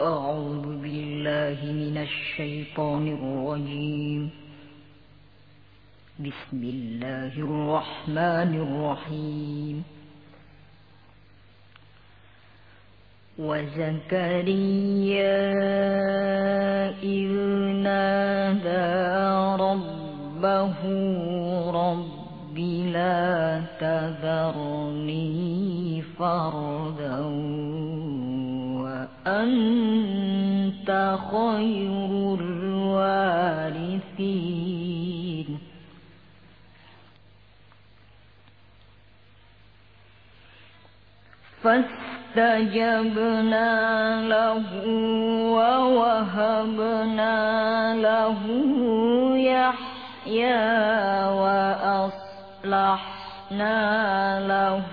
أعوذ بالله من الشيطان الرجيم. بسم الله الرحمن الرحيم. وزكريا إذ نادى ربه رب لا تذرني فردا وأنت خير الوارثين. فاستجبنا له ووهبنا له يحيى وأصلحنا له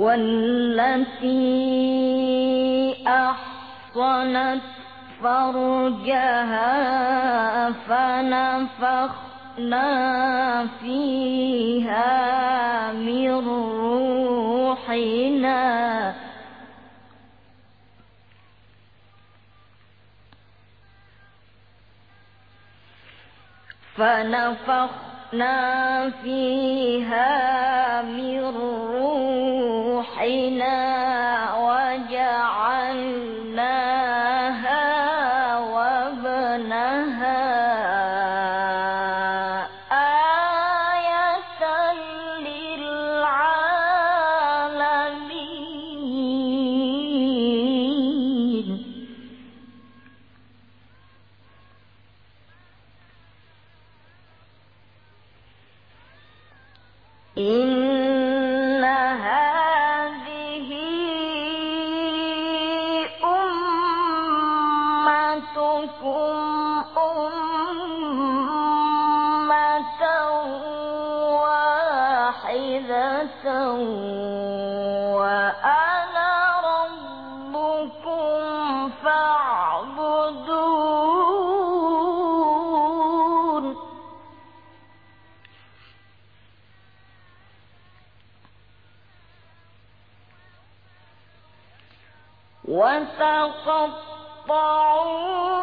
والتي أحصنت فرجها فنفخنا فيها من روحنا. فنفخنا فيها من روحنا. وجعلناها وتقطعوا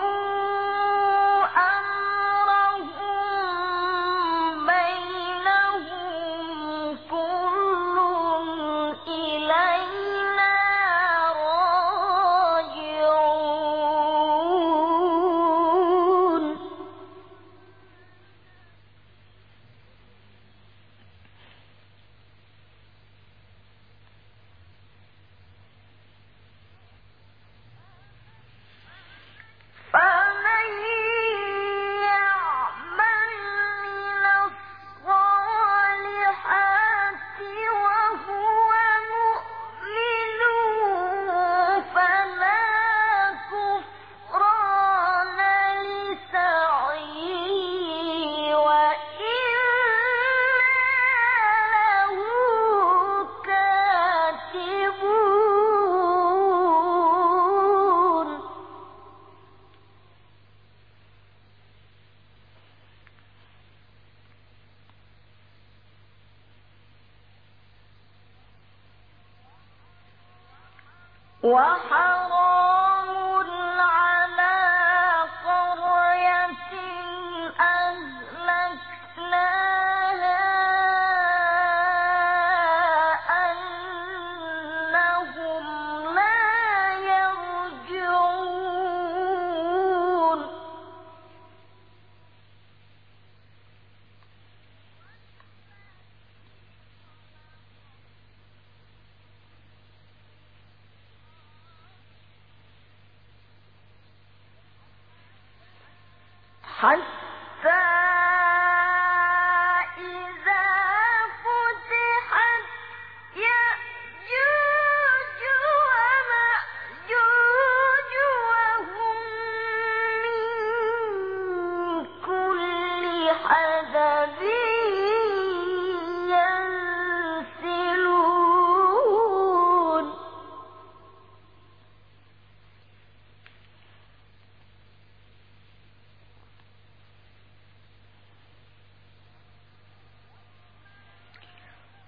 and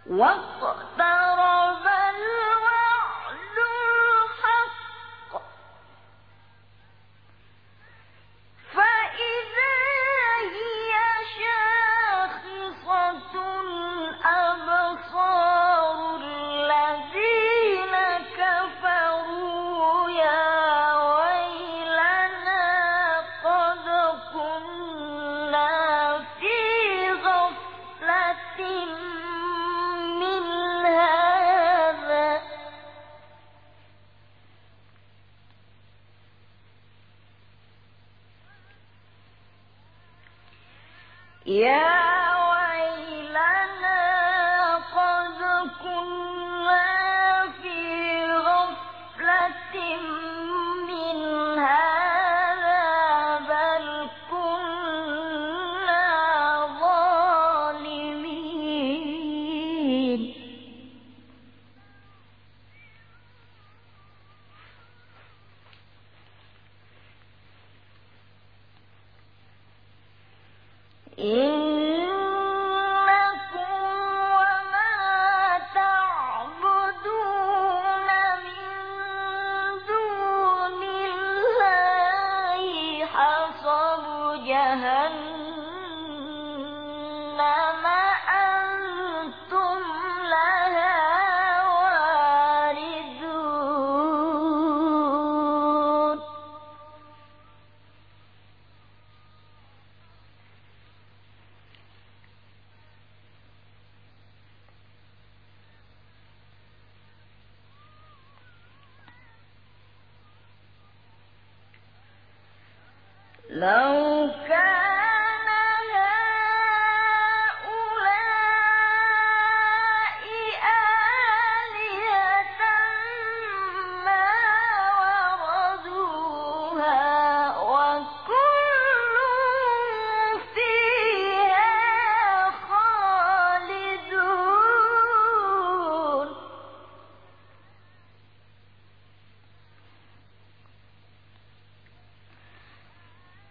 وَاقْتَرَبَ Yeah. لو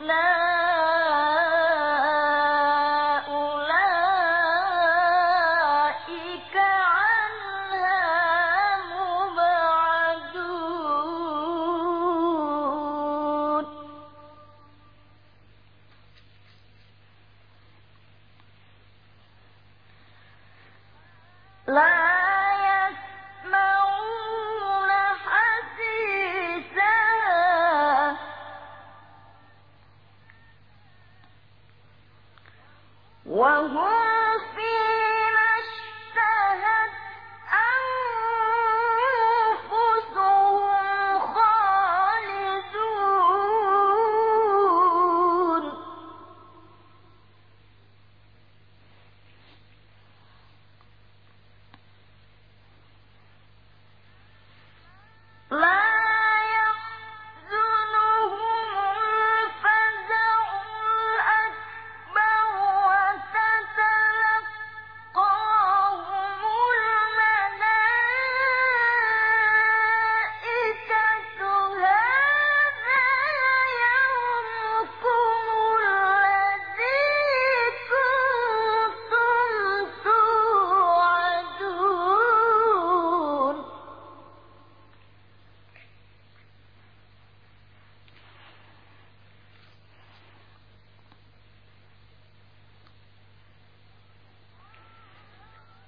لا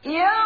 Yeah.